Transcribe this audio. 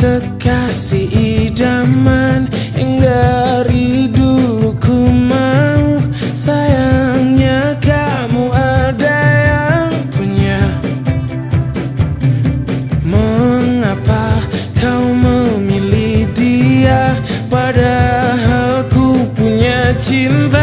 Kekasih idaman Yang dari dulu ku mau. Sayangnya kamu ada yang punya. Mengapa kau memilih dia? Padahal ku punya cinta.